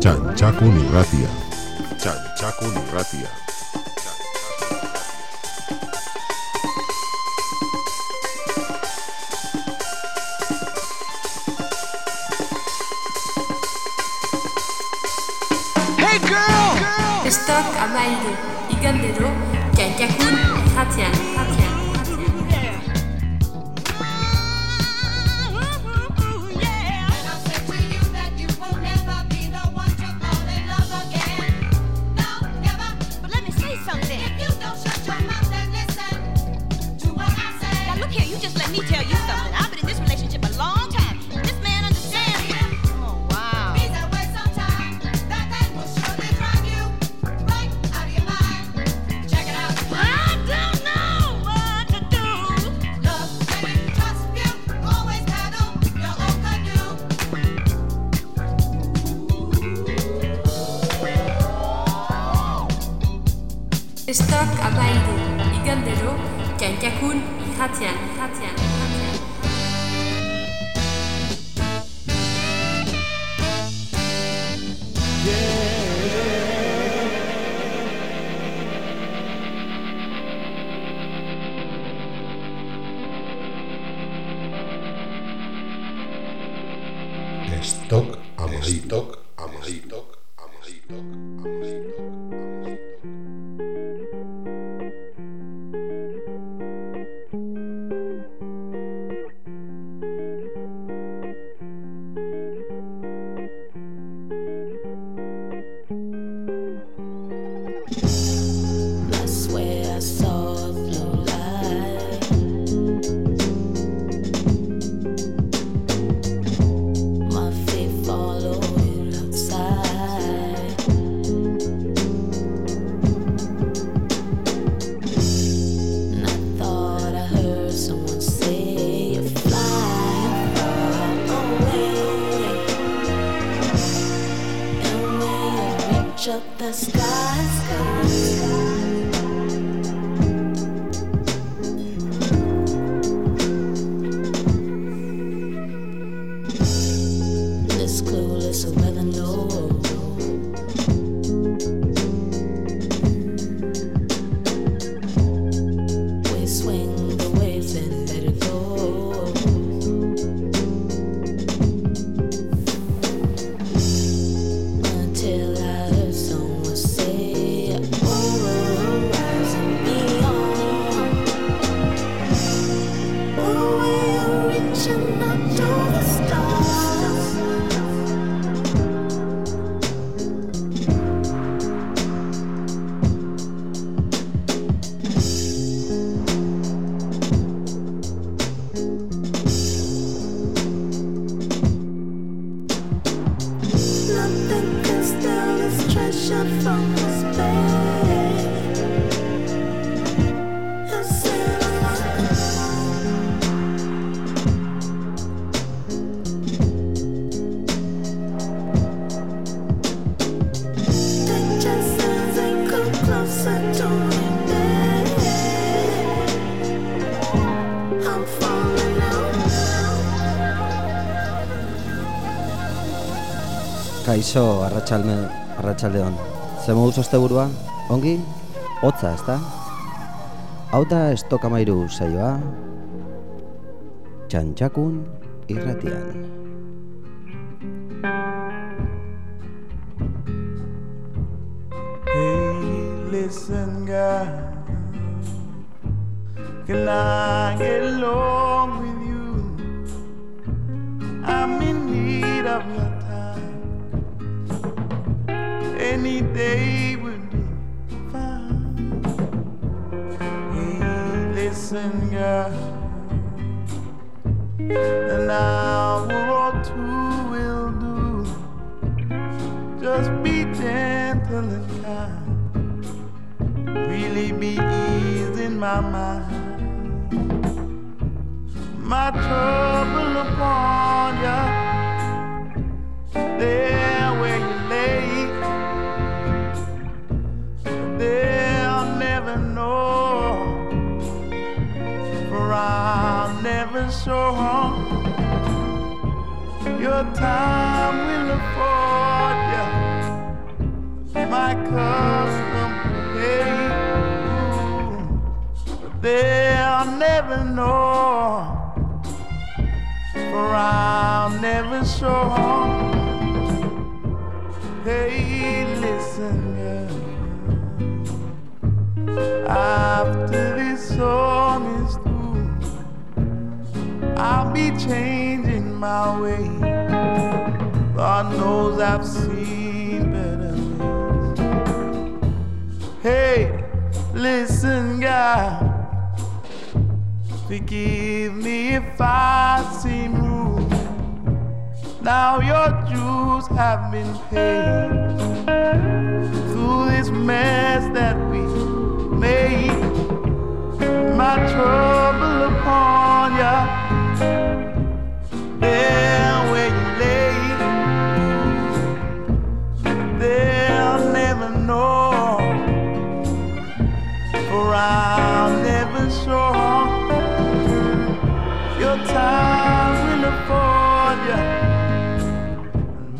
Chanchaco Niratia. Chanchaco Niratia. Hey girl! girl! اشترك مع القناة Chanchaco Kaixo, arratsalde arratxalde. Ze moduz osteburua? Ongi? Hotza, ezta? Hau da estokamairu saioa. Txantxakun irratian. Hey, listen, girl. Can I get lost? Forgive me if I seem rude. Now your dues have been paid through this mess that we made. My trouble upon ya. There where you lay, they'll never know, for I'm never sure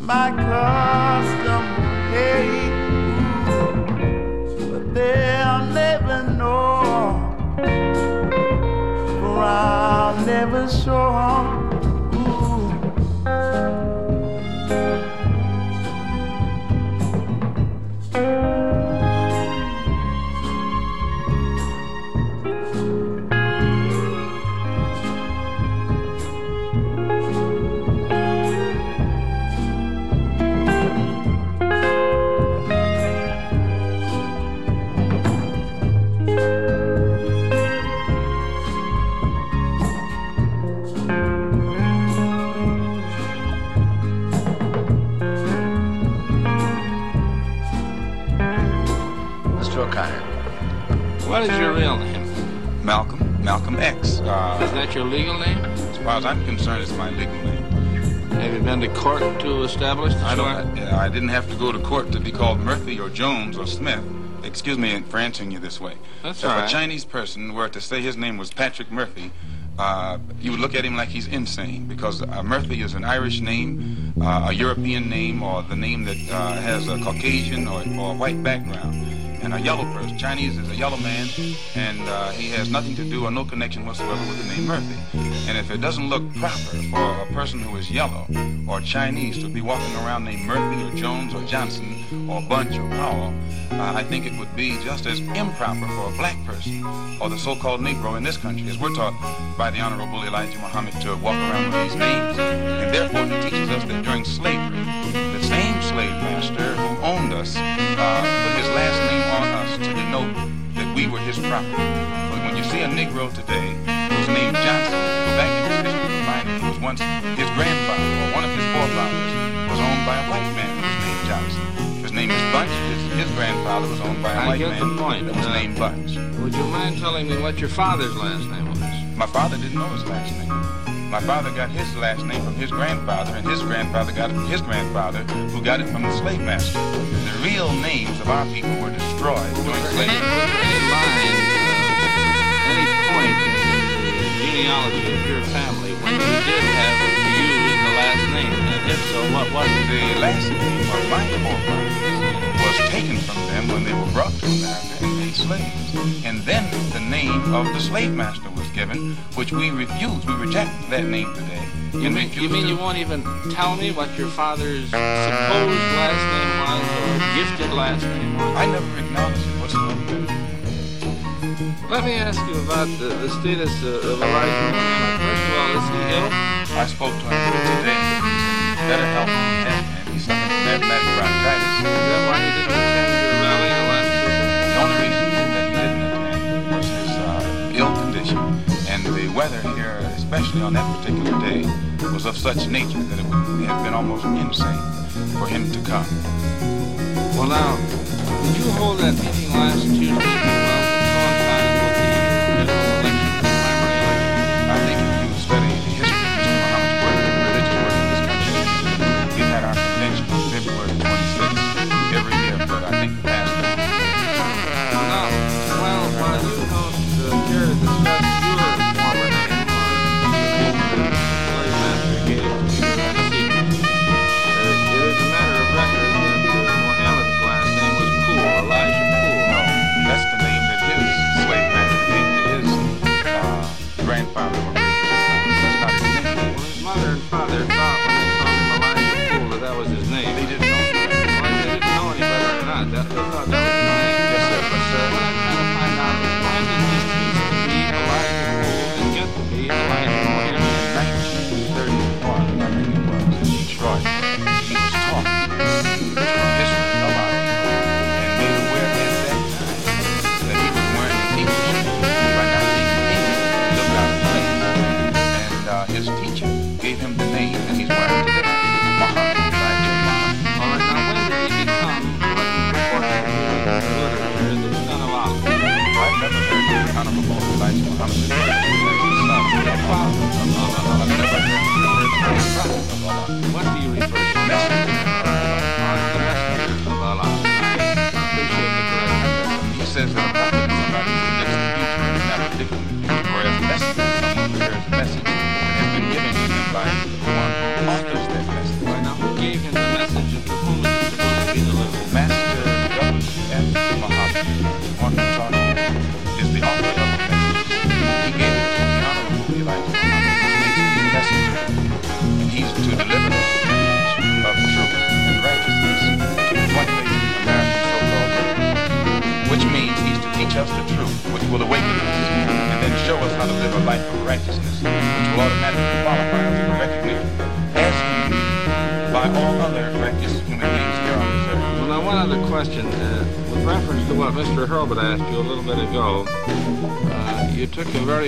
my custom hey. But they'll never know for I'm never sure What is your real name? Malcolm, Malcolm X. Uh, Is that your legal name? as far as I'm concerned, it's my legal name. Have you been to court to establish I don't. I, I didn't have to go to court to be called Murphy or Jones or Smith. Excuse me for answering you this way. That's if all a. Chinese person were to say his name was Patrick Murphy, uh, you would look at him like he's insane because uh, Murphy is an Irish name, uh, a European name, or the name that uh, has a Caucasian or, or a white background. And a yellow person. Chinese is a yellow man, and uh, he has nothing to do or no connection whatsoever with the name Murphy. And if it doesn't look proper for a person who is yellow or Chinese to be walking around named Murphy or Jones or Johnson or Bunch or Powell, uh, I think it would be just as improper for a black person or the so-called Negro in this country, as we're taught by the Honorable Elijah Muhammad to walk around with these names. And therefore, he teaches us that during slavery, the same slave master who owned us uh, put his last name to denote that we were his property. But when you see a Negro today who's named Johnson, go back in his history to find that he was once his grandfather or one of his forefathers was owned by a white man who was named Johnson. His name is Bunch. His, his grandfather was owned by a I white get the man point. that was Uh, named Bunch. Would you mind telling me what your father's last name was? My father didn't know his last name. My father got his last name from his grandfather, and his grandfather got it from his grandfather, who got it from the slave master. The real names of our people were destroyed during Was there any, slavery. any line, uh, any point in the genealogy of your family when you did have to use the last name? And if so, what was it? The last name of my forefathers was taken from them when they were brought to America and made slaves. And then the name of the slave master was given, which we refuse. We reject that name today. You And mean, you mean you won't even tell me what your father's supposed last name was or gifted last name was? I never acknowledged it whatsoever. Let me ask you about the, the status of Elijah Muhammad. First of all, is he ill? I spoke to him today. Better health than he had. He's suffering from asthmatic bronchitis. Is that why especially on that particular day, was of such nature that it would have been almost insane for him to come. Well, now, did you hold that meeting last Tuesday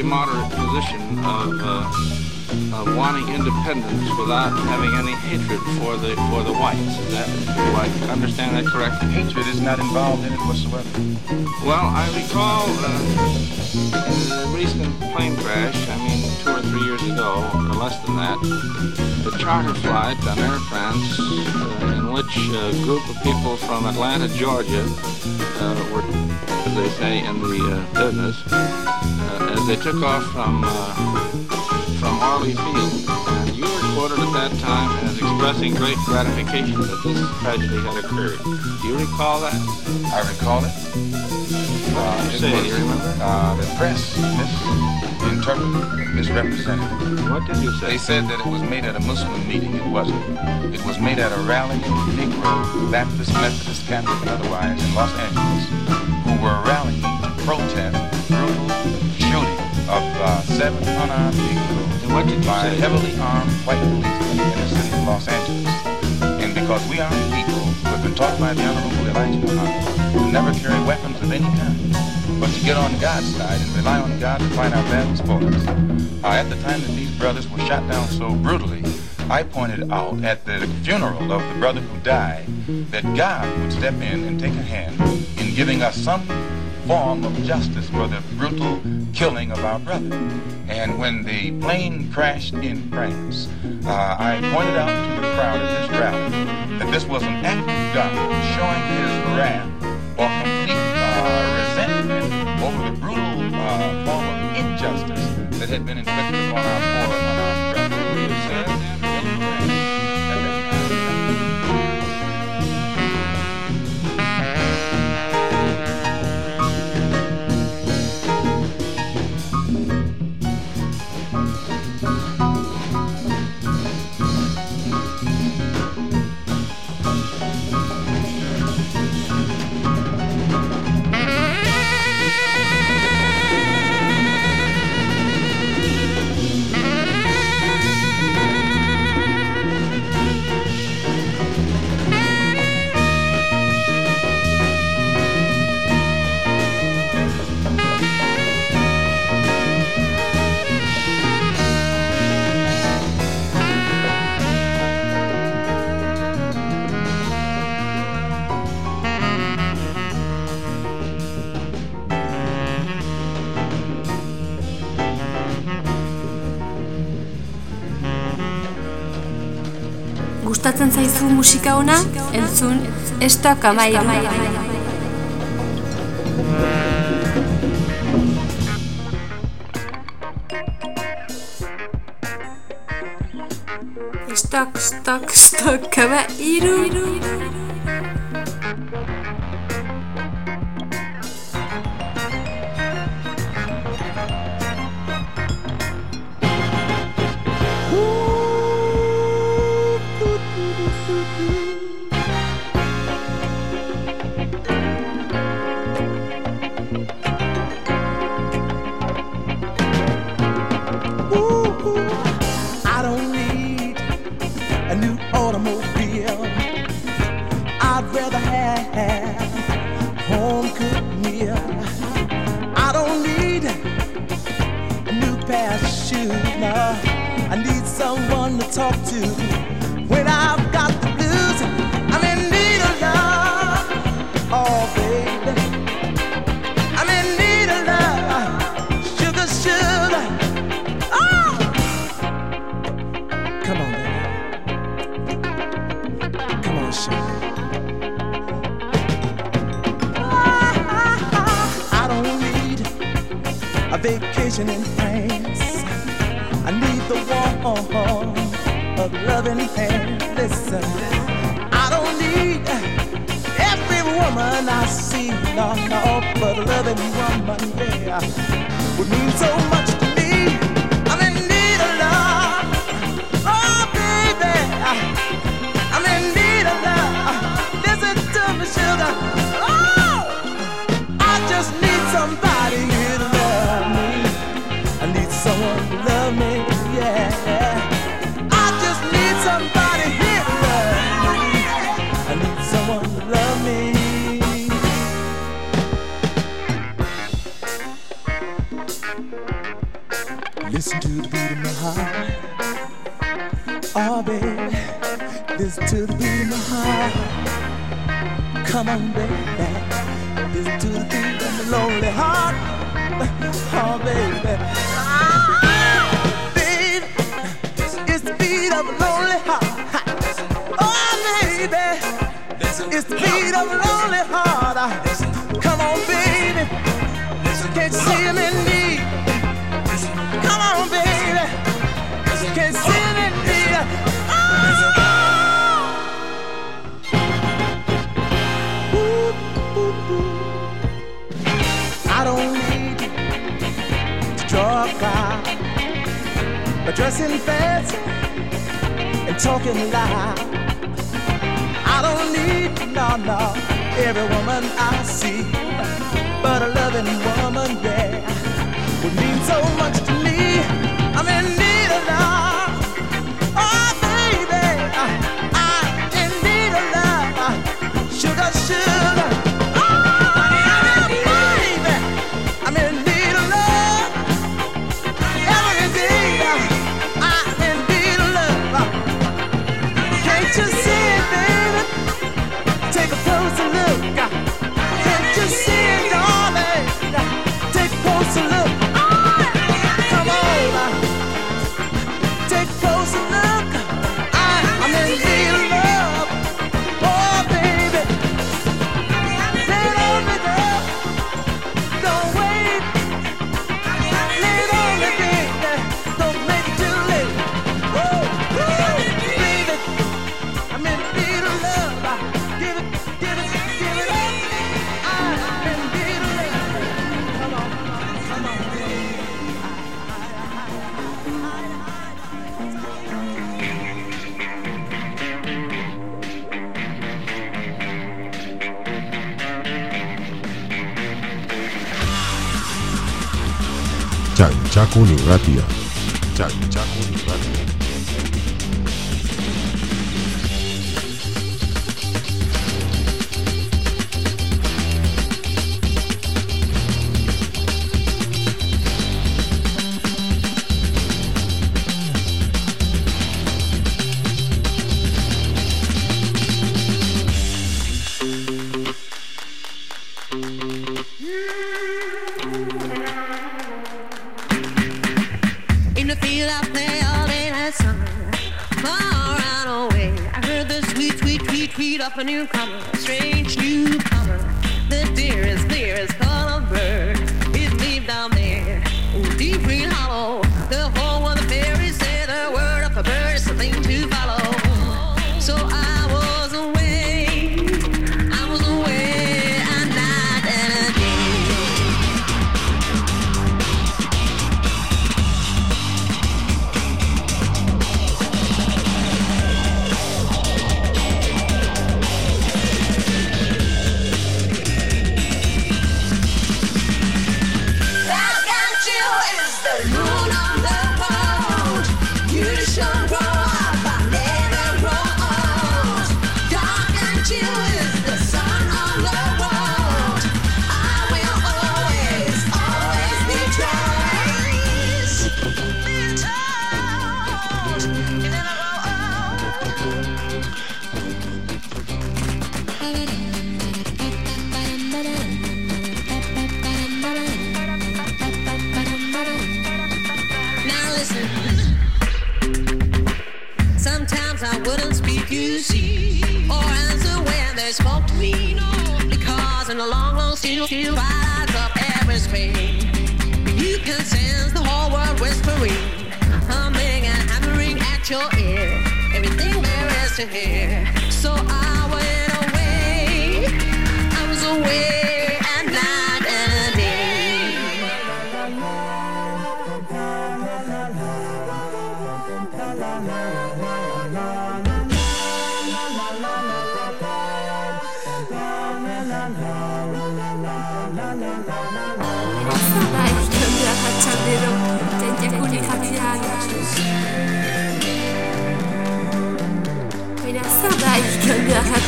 very moderate position of, uh, of wanting independence without having any hatred for the for the whites. Is that, do I understand that correctly? Hatred is not involved in it whatsoever. Well, I recall uh, in the recent plane crash, I mean, two or three years ago, or less than that, the charter flight on Air France, uh, in which a group of people from Atlanta, Georgia, uh, were, as they say in the uh, business, they took off from uh, from Orly Field. And you were quoted at that time as expressing great gratification that this tragedy had occurred. Do you recall that? I recall it. Uh, did you say? Do you remember? Uh, the press misinterpreted, misrepresented. What did you say? They said that it was made at a Muslim meeting. It wasn't. It was made at a rally of Negro, Baptist, Methodist, Catholic, and otherwise in Los Angeles, who were rallying to protest the brutal shooting uh, seven unarmed Negroes you by heavily armed white policemen in the city of Los Angeles. And because we are people who have been taught by the Honorable Elijah Muhammad to never carry weapons of any kind, but to get on God's side and rely on God to fight our battles for us. Uh, at the time that these brothers were shot down so brutally, I pointed out at the funeral of the brother who died that God would step in and take a hand in giving us some form of justice for the brutal killing of our brother. And when the plane crashed in France, uh, I pointed out to the crowd at this rally that this was an act of God showing his wrath or complete uh, resentment over the brutal uh, form of injustice that had been inflicted upon our musika ona? Entzun, estok amairu. Stok, stok, stok, amairu. Listen to the beat of my heart. Oh, baby, listen to the beat of my heart. Come on, baby, listen to the beat of my lonely heart. Oh, baby. Baby, it's the beat of a lonely heart. Oh, baby, it's the beat of a lonely heart. Come on, baby, can't you see I'm in need? dressing fancy and talking loud. I don't need no, no, every woman I see, but a loving woman, yeah, would mean so much Radio. beat up a newcomer, a strange newcomer. The dearest, dearest color bird. Yeah.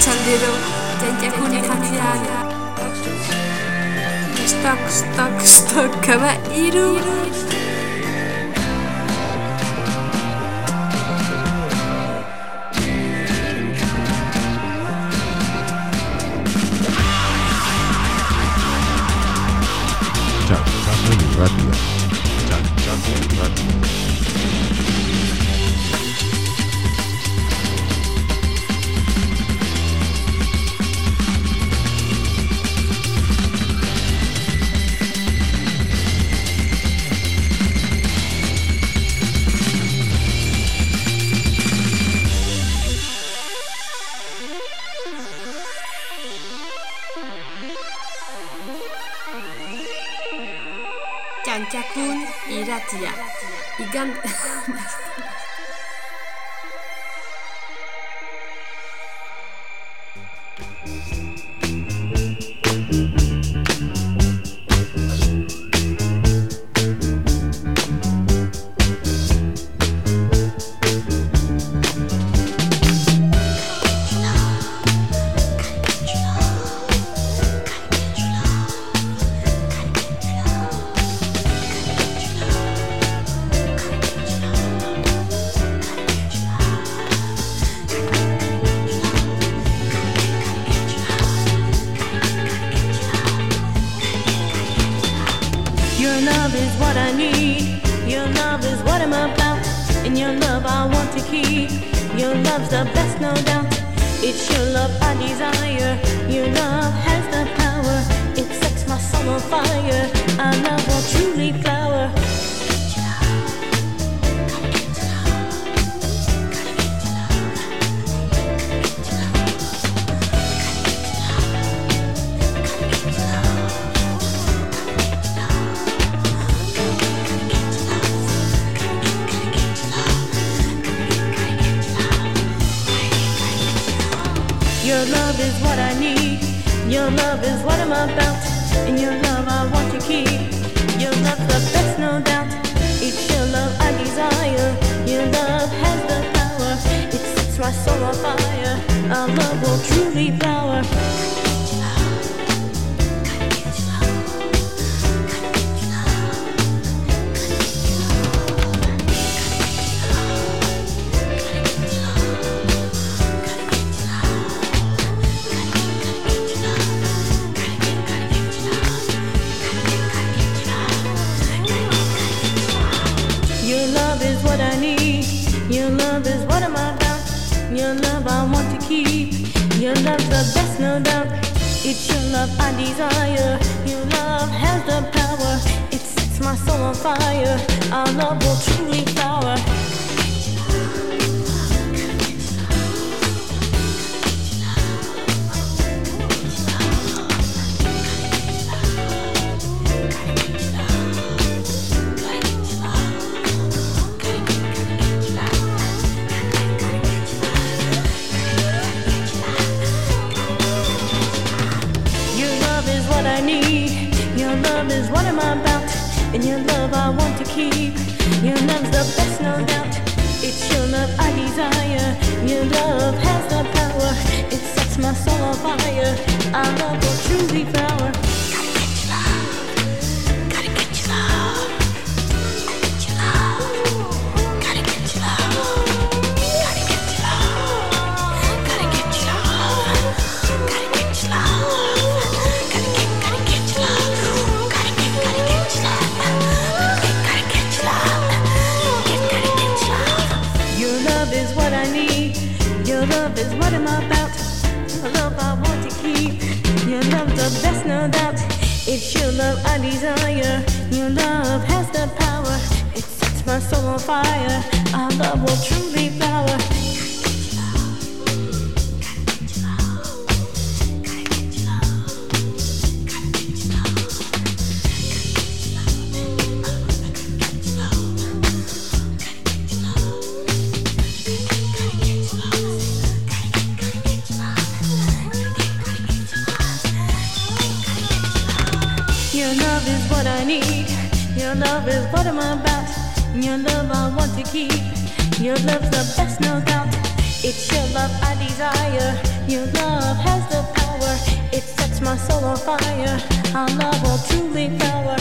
salieron de con Stock, stock, stock, caballero. kantxakun iratia. Igan... am about, and your love I want to keep. Your love's the best, no doubt. It's your love I desire. Your love has the power. It sets my soul on fire. Our love will truly flower. the best, no doubt. It's your love I desire. Your love has the power. It sets my soul on fire. Our love will truly flower. Love is what I'm about. Your love I want to keep. Your love's the best, no doubt. It's your love I desire. Your love has the power. It sets my soul on fire. Our love will truly flower.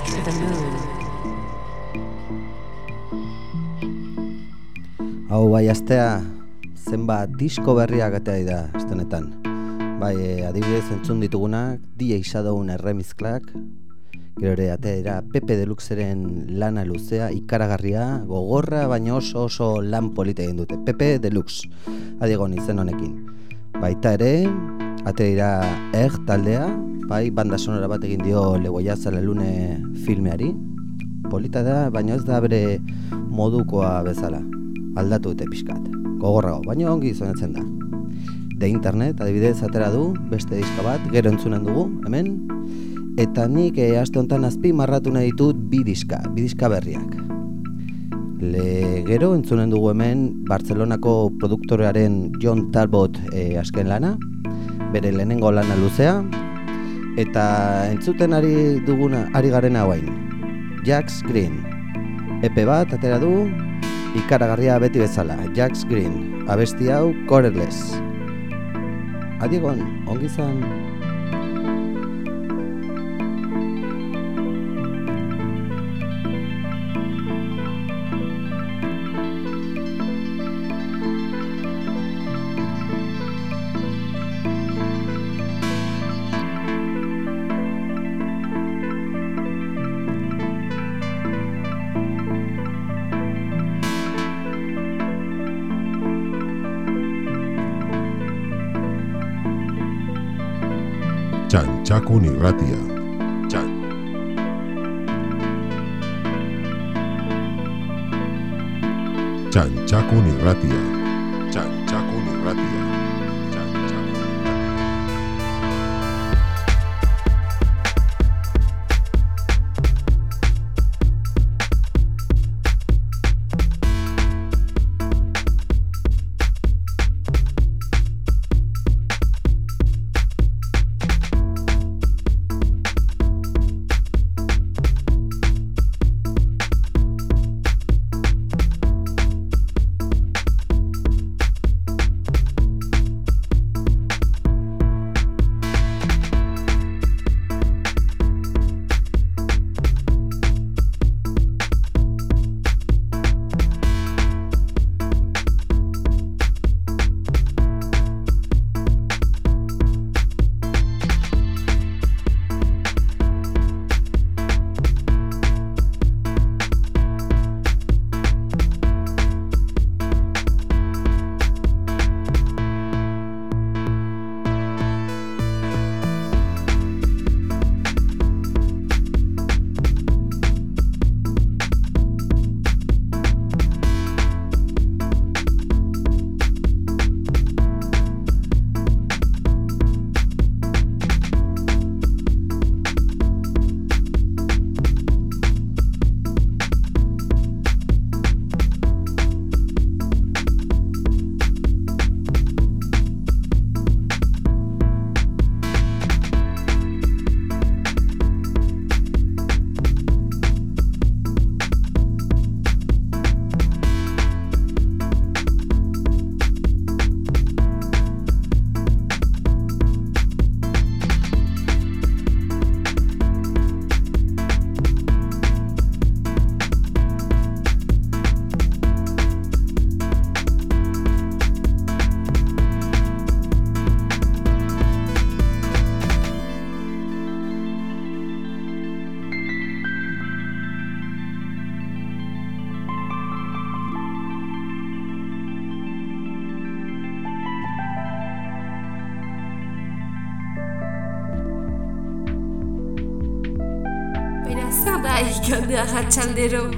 Trip to the moon. Hau bai astea, zenbat disko berriak atea da estenetan. Bai, e, adibidez entzun ditugunak, DJ Shadow'n erremizklak, gero ere atea Pepe Deluxeren lana luzea, ikaragarria, gogorra, baina oso oso lan polite egin dute. Pepe Deluxe, adiegon izen honekin. Baita ere, atea dira er taldea, bai, banda sonora bat egin dio Legoia Zalalune filmeari. Polita da, baina ez da bere modukoa bezala. Aldatu dute pixkat. Gogorrago, baina ongi izonetzen da. De internet, adibidez, atera du, beste diska bat, gero entzunen dugu, hemen. Eta nik eh, aste honetan azpi marratu nahi ditut bi diska, bi diska berriak. Le, gero entzunen dugu hemen Bartzelonako produktorearen John Talbot eh, azken lana, bere lehenengo lana luzea, eta entzuten ari duguna, ari garen hauain, Jax Green. Epe bat, atera du, ikaragarria beti bezala, Jax Green, abesti hau, Coreless. Adiegon, ongi zan. Ratia. pero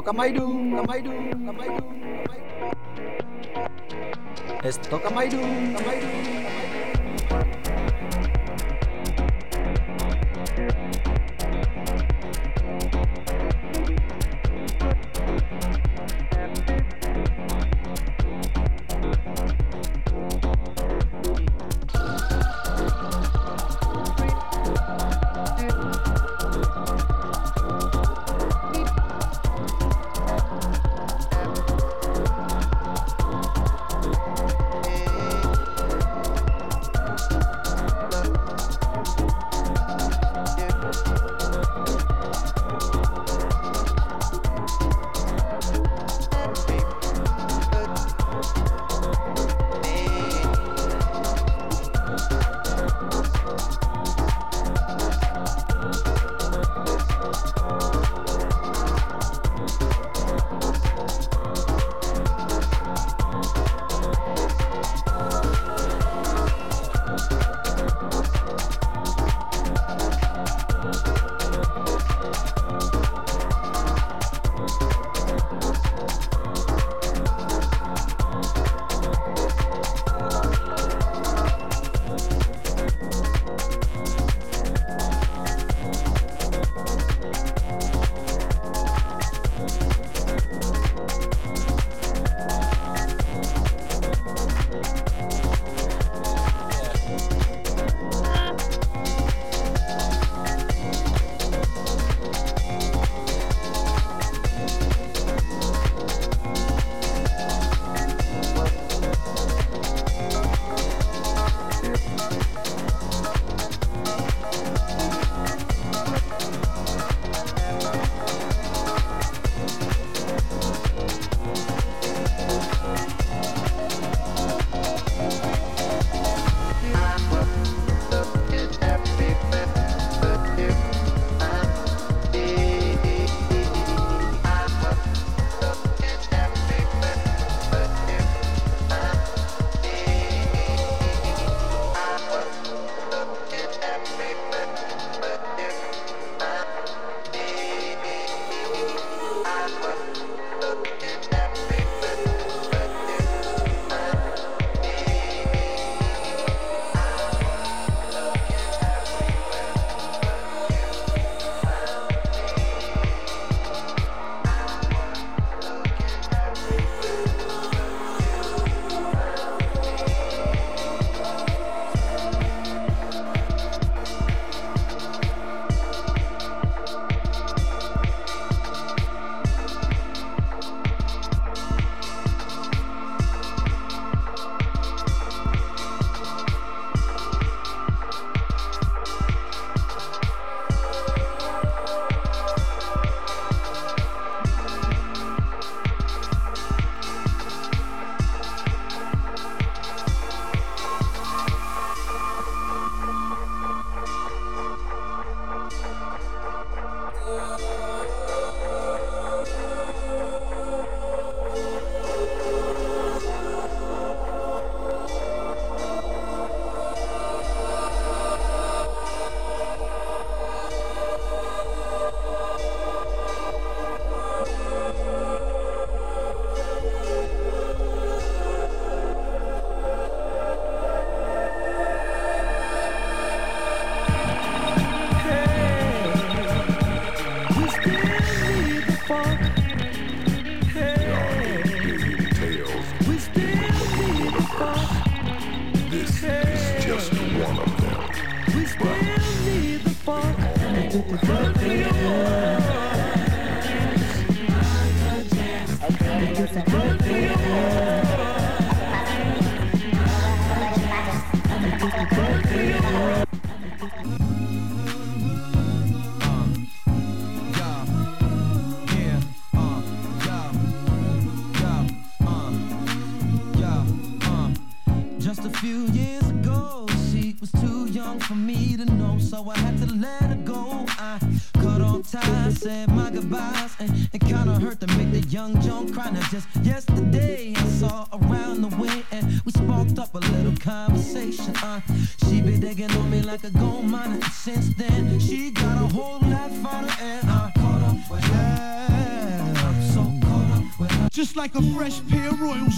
Esto Kamairu, Kamairu, Kamairu, Kamairu. Esto Kamairu, Kamairu,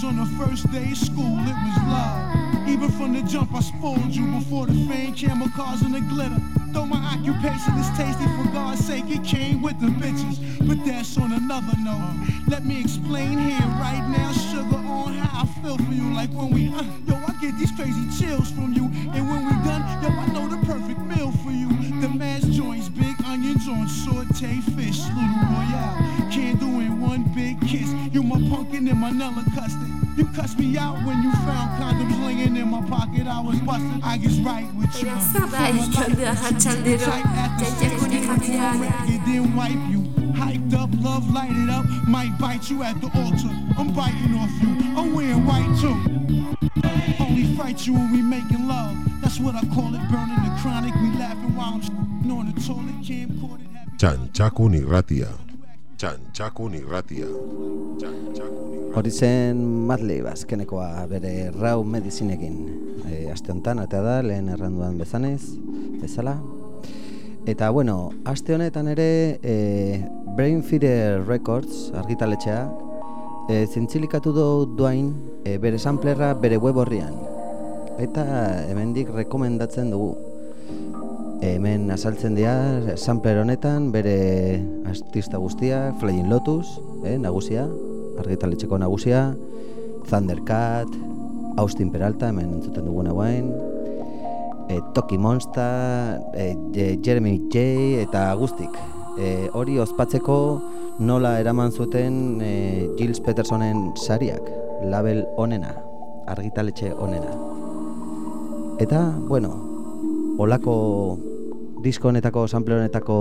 on the first day of school, it was love. Even from the jump, I spoiled you before the fame, camera cars, and the glitter. Though my occupation is tasty, for God's sake, it came with the bitches. But that's on another note. Let me explain here right now, sugar, on how I feel for you. Like when we, uh, yo, I get these crazy chills from you. And when we done, yo, I know the perfect meal for you. The mash joints, big onions on saute fish, little royale. Candle in one big kiss. You my pumpkin and manila custard. You cussed me out when you found condoms laying in my pocket. I was busted. I guess right with you. Erazada ikalde arratsaldero, jaiakuni jakiak. It didn't wipe you. Hyped up, love lighted up. Might bite you at the altar. I'm biting off you. I'm wearing white too. Only fight you when we making love. That's what I call it. Burning the chronic. We laughing while I'm on the toilet. Camcorded. Txantxakun irratia. Hori zen Madlib azkenekoa bere rau medizinekin. E, aste honetan, atea da, lehen erranduan bezanez, bezala. Eta, bueno, aste honetan ere e, Brain Records argitaletxea e, zintzilikatu du duain e, bere samplerra bere web horrian. Eta hemendik rekomendatzen dugu. Hemen azaltzen dira sampler honetan bere artista guztiak, Flying Lotus, eh, nagusia, argitaletxeko nagusia, Thundercat, Austin Peralta, hemen entzuten dugun guain, e, Toki Monster, e, Je- Jeremy J eta guztik. E, hori ospatzeko nola eraman zuten e, Gilles Petersonen sariak, label onena, argitaletxe onena. Eta, bueno, olako disko honetako, sample honetako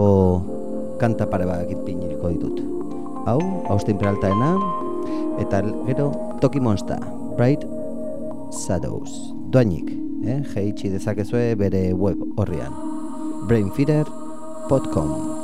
kanta pare bat ditut. Hau, Austin Peraltaena, eta gero Toki Monster, Bright Shadows. Doainik, eh? jeitsi dezakezue bere web horrian. brainfeeder.com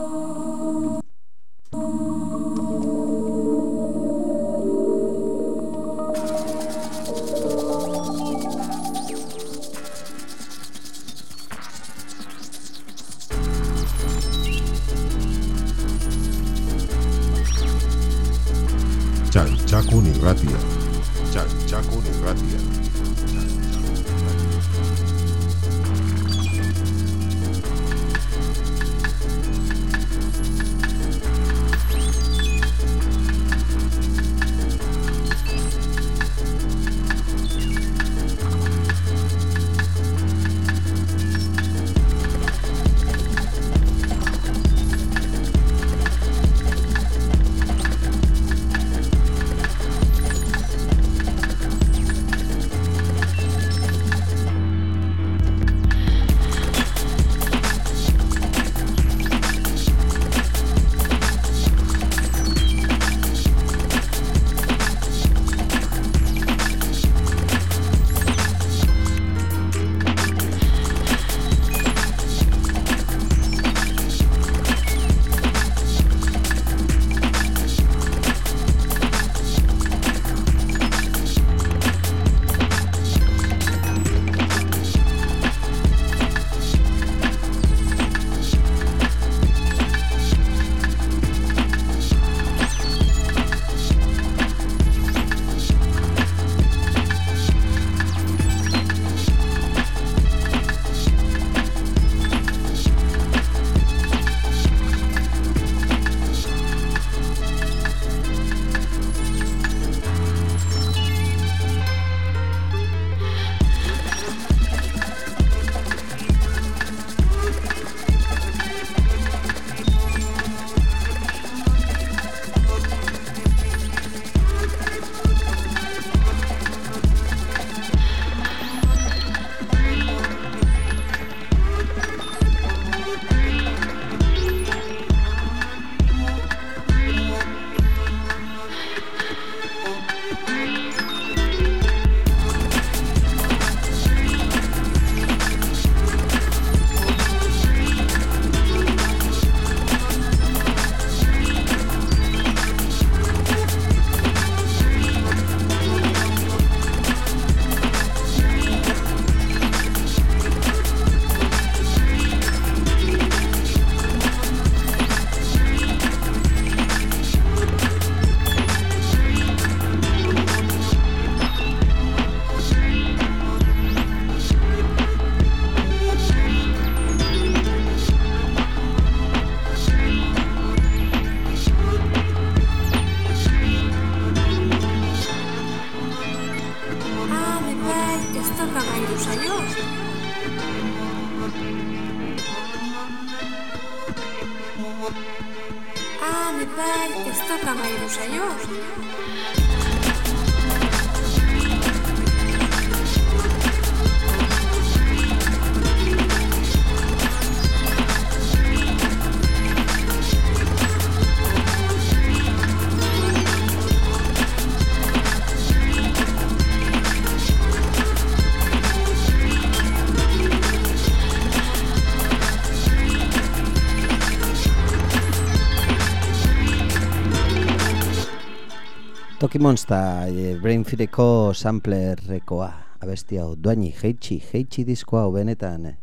Toki Monsta, e, Brainfireko samplerrekoa, abesti hau, duaini, heitxi, heitxi diskoa hau benetan eh,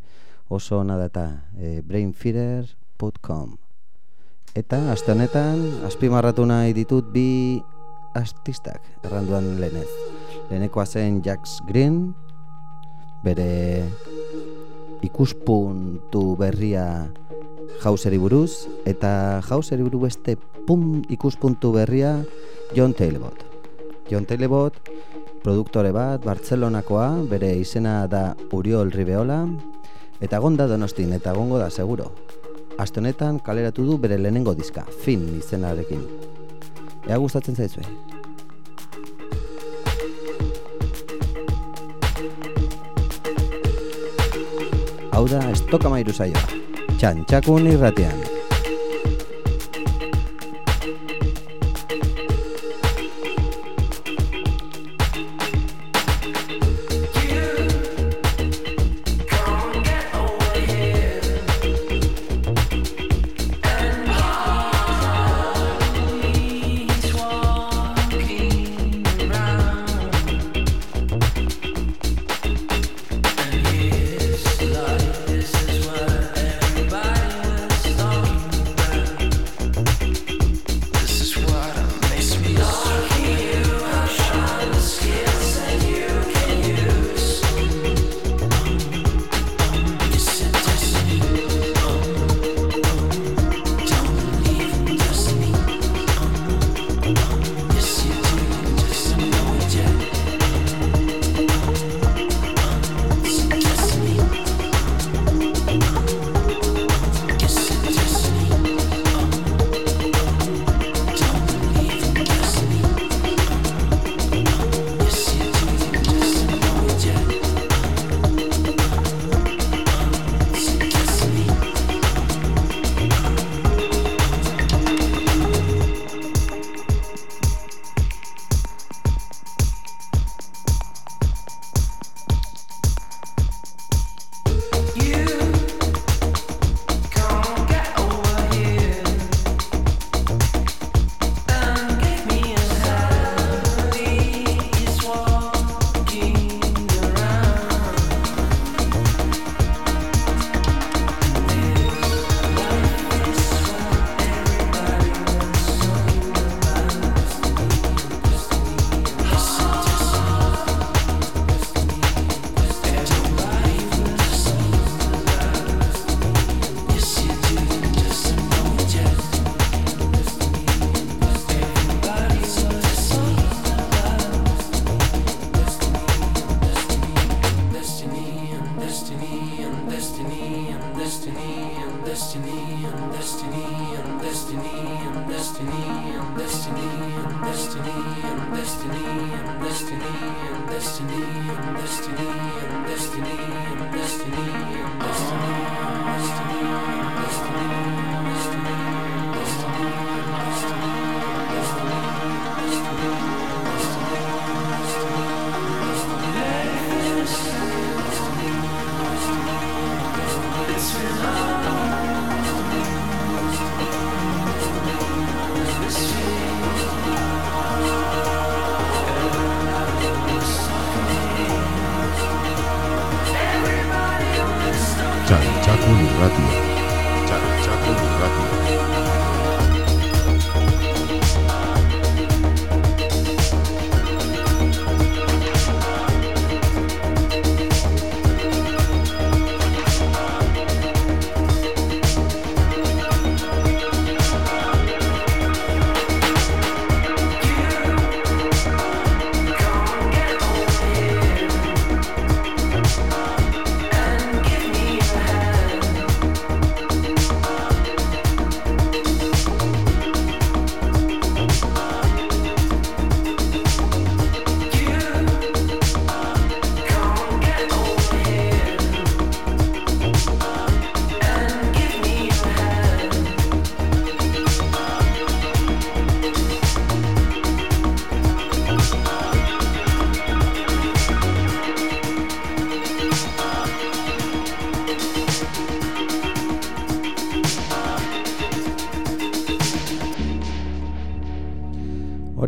oso ona data, e, brainfeeder.com. Eta, aste honetan, azpimarratu nahi ditut bi artistak, erranduan lehenez. Lehenekoa zen Jax Green, bere ikuspuntu berria jauseri buruz, eta jauseri buruz beste pum ikuspuntu berria John Taylor. John Taylor, produktore bat, Bartzelonakoa, bere izena da Uriol Ribeola, eta gonda donostin, eta gongo da, seguro. Aste honetan kaleratu du bere lehenengo diska, fin izenarekin. Ea gustatzen zaizue. Hau da, estoka mairu zaioa txantxakun irratean.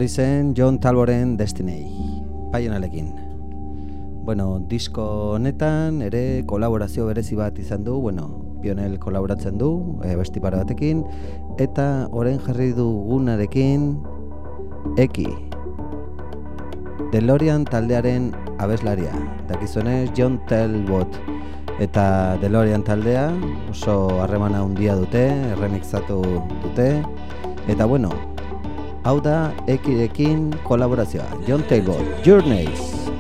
Hori zen John Talboren Destiny, Pionerekin. Bueno, disko honetan ere kolaborazio berezi bat izan du, bueno, Pionel kolaboratzen du, e, besti pare batekin, eta orain jarri dugunarekin Eki. DeLorean taldearen abeslaria. Dakizuenez John Talbot eta DeLorean taldea oso harremana handia dute, remixatu dute. Eta bueno, hau da Ekirekin kolaborazioa. John Talbot, Journeys.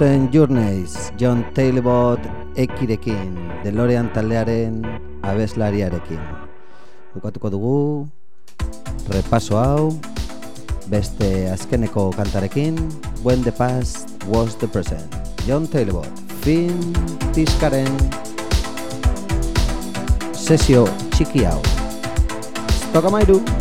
Zen Journeys, John Talbot ekirekin, DeLorean taldearen abeslariarekin. Bukatuko dugu, repaso hau, beste azkeneko kantarekin, When the Past Was the Present. John Talbot, fin diskaren sesio txiki hau. Stokamairu!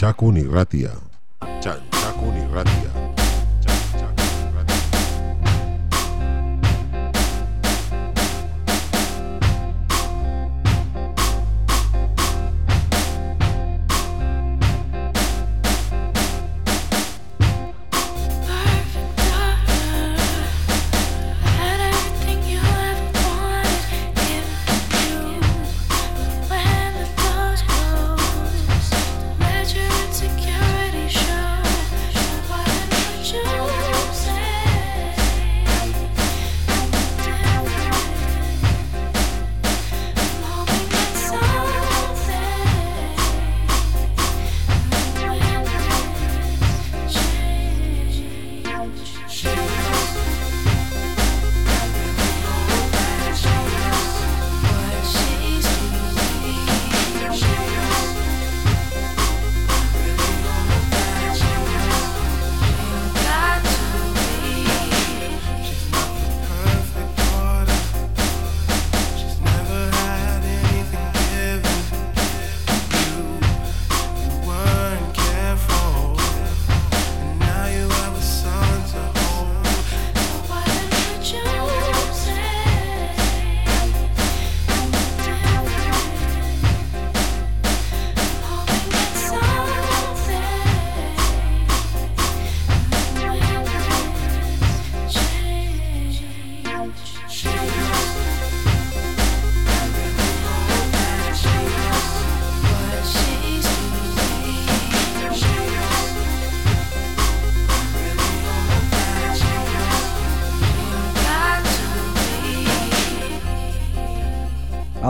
Zaku irratia.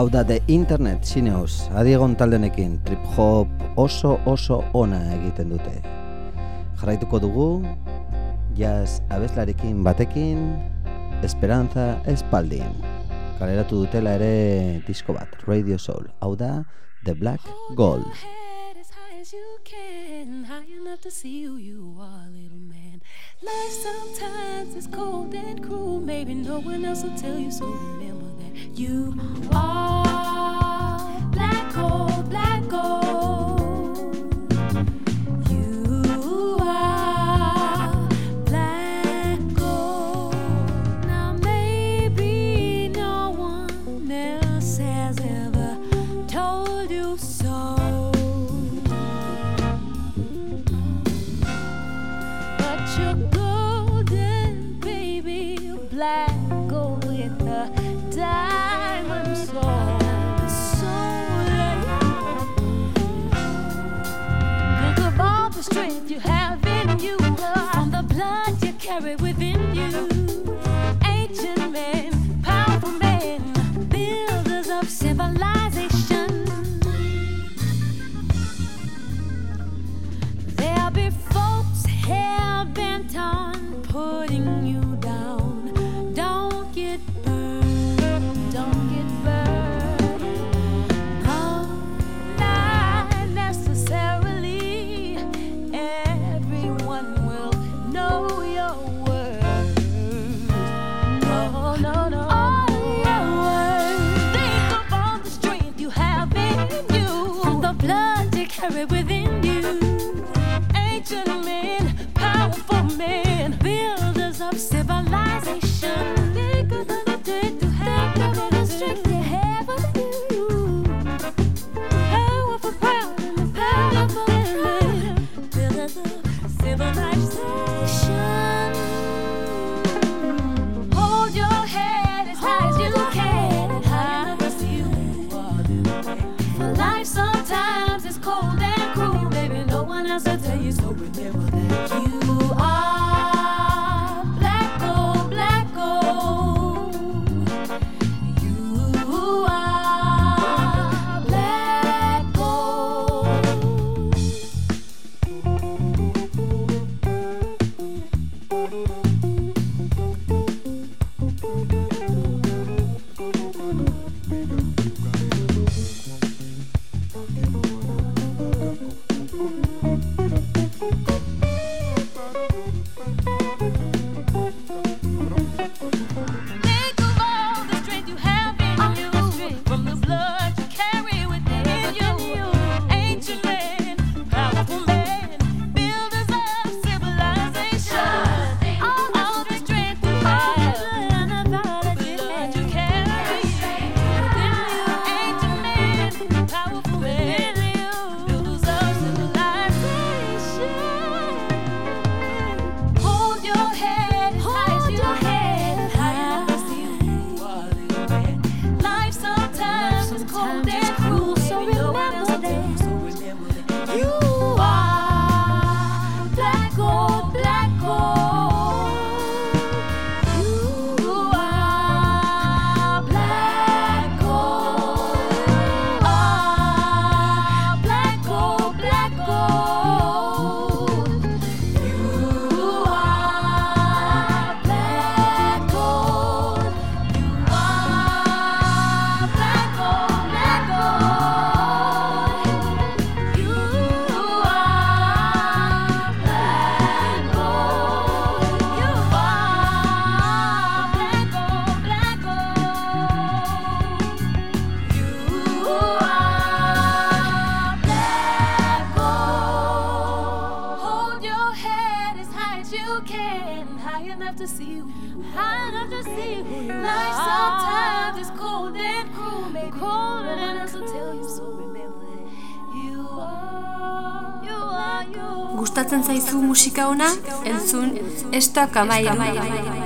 hau da de internet Cineos, adiegon taldenekin trip hop oso oso ona egiten dute. Jarraituko dugu, jaz abeslarekin batekin, esperanza espaldin. Kaleratu dutela ere disko bat, Radio Soul, hau da The Black Gold. Life sometimes is cold and cruel Maybe no one else will tell you So remember that you are gustatzen zaizu musika ona, entzun, entzun estok amairu.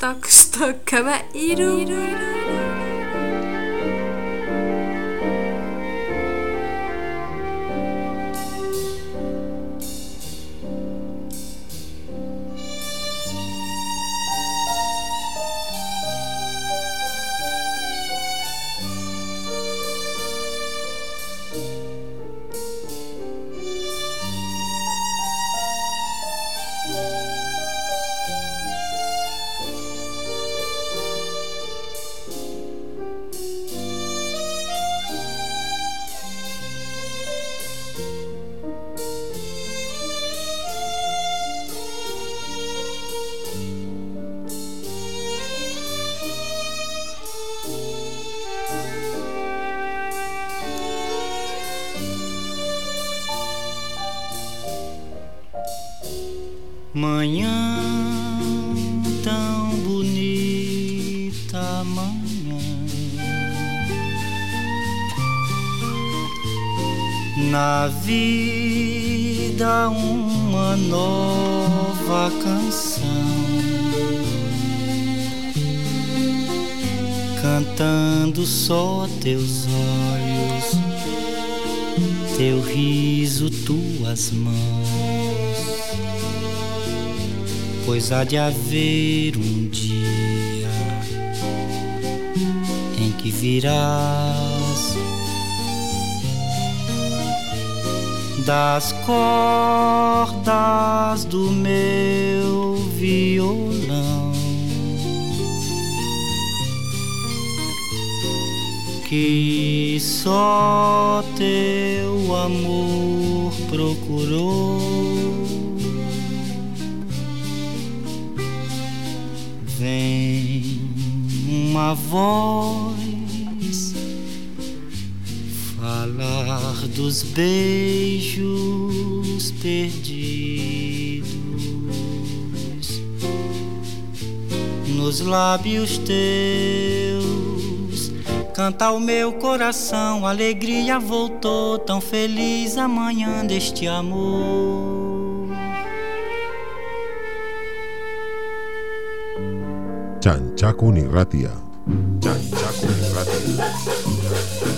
得したからいる。いるいる de haver um dia em que virás das cordas do meu violão que só te voz falar dos beijos perdidos nos lábios teus. Canta o meu coração, alegria voltou, tão feliz a manhã deste amor. Txantxakun irratia. Txantxakun irratia.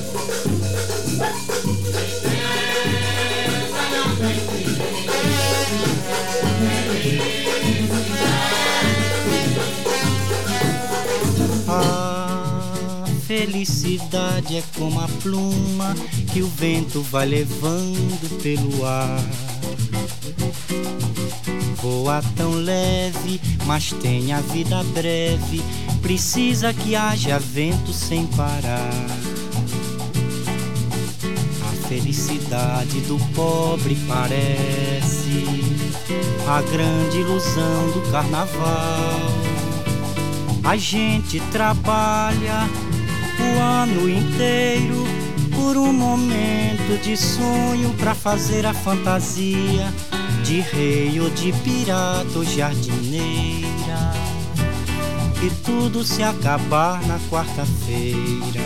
A felicidade é como a pluma que o vento vai levando pelo ar. Voa tão leve, mas tem a vida breve. Precisa que haja vento sem parar. A felicidade do pobre parece a grande ilusão do carnaval. A gente trabalha o ano inteiro por um momento de sonho pra fazer a fantasia de rei ou de pirata ou jardineira. E tudo se acabar na quarta-feira.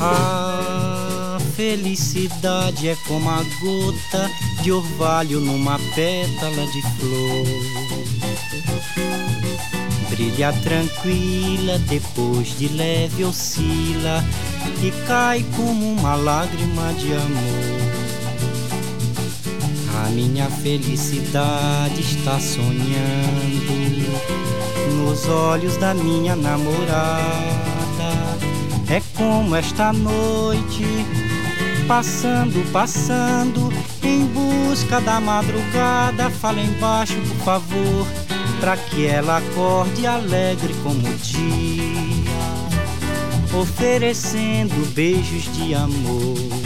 A felicidade é como a gota de orvalho numa pétala de flor. Brilha tranquila, depois de leve oscila e cai como uma lágrima de amor. A minha felicidade está sonhando nos olhos da minha namorada. É como esta noite, passando, passando, em busca da madrugada. Fala embaixo, por favor, pra que ela acorde alegre como o dia, oferecendo beijos de amor.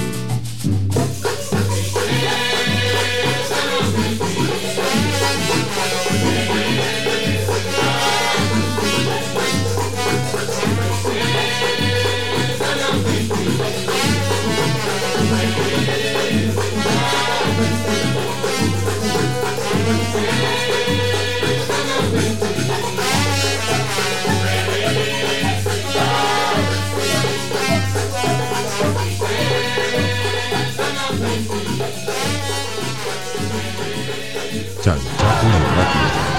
자, 이쪽부분을 만.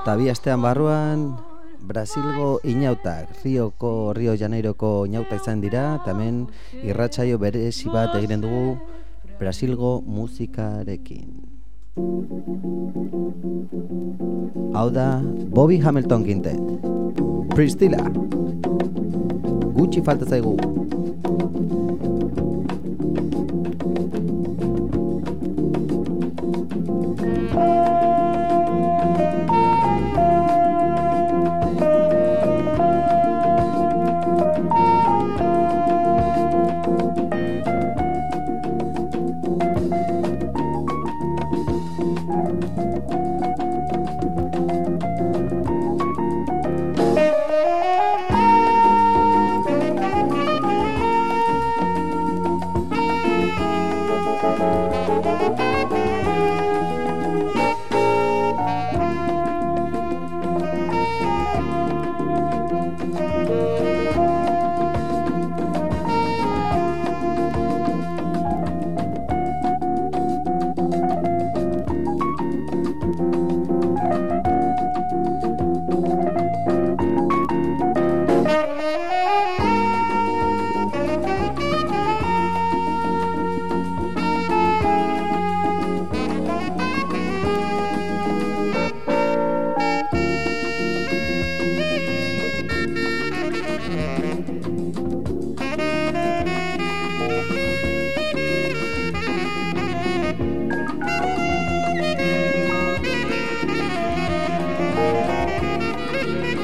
Eta bi astean barruan Brasilgo inautak, Rioko, Rio Janeiroko inautak izan dira, eta hemen irratsaio berezi bat egiten dugu Brasilgo musikarekin. Hau da, Bobby Hamilton Quintet. Priscilla. Gutxi falta zaigu.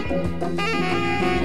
Música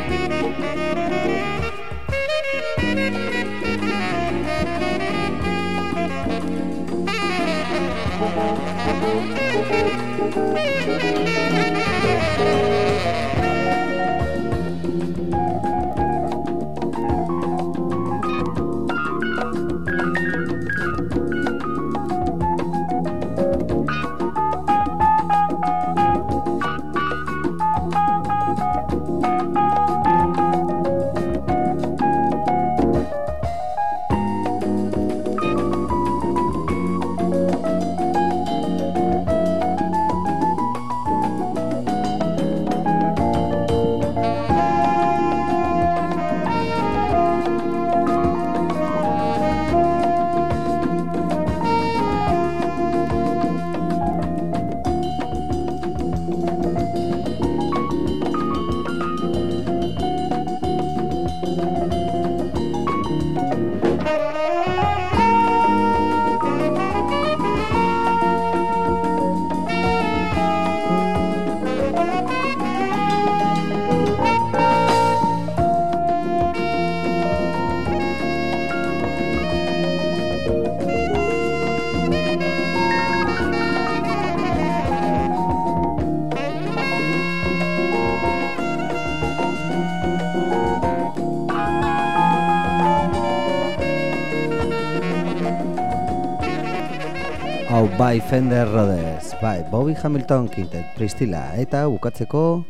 Fender Rhodes, bai Bobby Hamilton Quintet, Pristila eta bukatzeko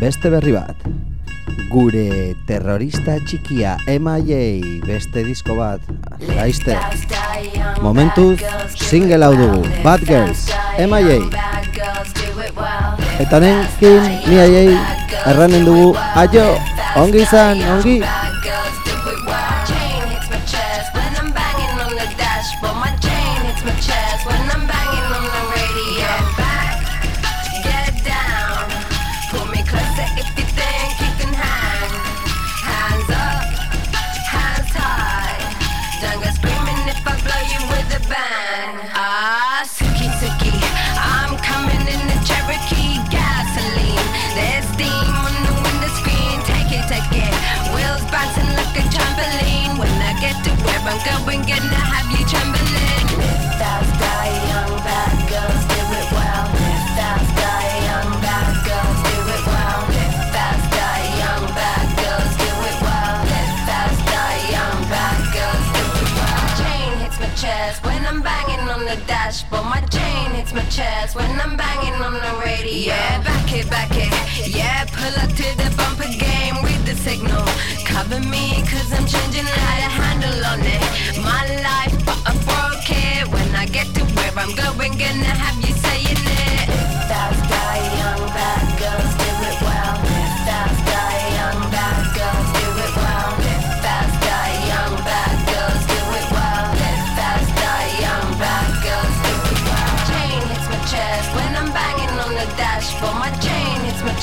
beste berri bat. Gure terrorista txikia MIA beste disko bat, laizte. Momentuz, single hau dugu, Bad Girls, MIA. Eta nenkin, MIA erranen dugu, aio, ongi izan, ongi. Chest when I'm banging on the dashboard. My chain hits my chest when I'm banging on the radio. Yeah, back it, back it. Yeah, pull up to the bumper game with the signal. Cover me, cause I'm changing how to handle on it. My life, but I broke it. When I get to where I'm going, gonna have you saying it. Lift that sky, young bad girls,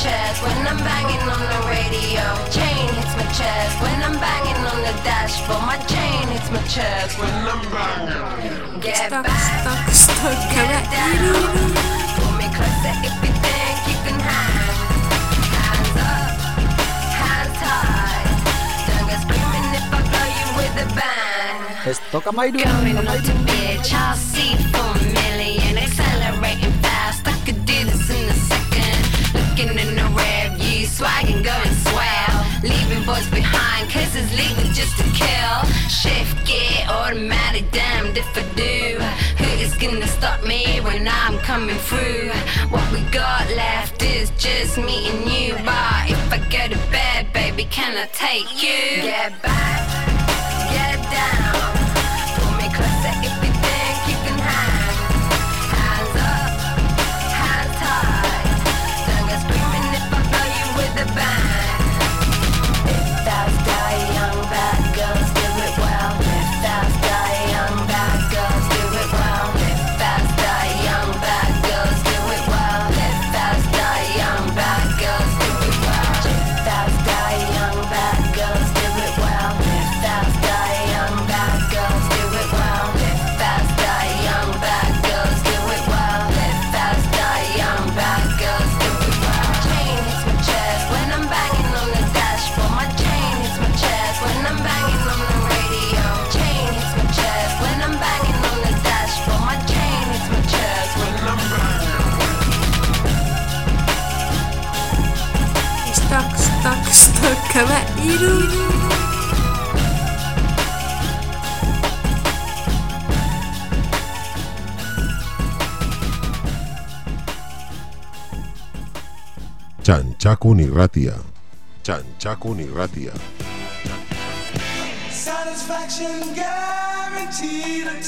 chest when I'm banging on the radio. Chain hits my chest when I'm banging on the dashboard. My chain hits my chest when I'm banging. Get Stuck, back, stuck, stuck, get down. Pull me closer if you think you can hang. Hands up, hands high. Don't go screaming if I blow you with a bang. Ez toka mairu. Going on to bitch, I'll see for a swagging, going swell. Leaving boys behind, it's legal just to kill. Shift gear, automatic, damned if I do. Who is gonna stop me when I'm coming through? What we got left is just me and you. But if I go to bed, baby, can I take you? Get back, get down. Txantxakun irratia. Txantxakun irratia. Satisfaction guaranteed.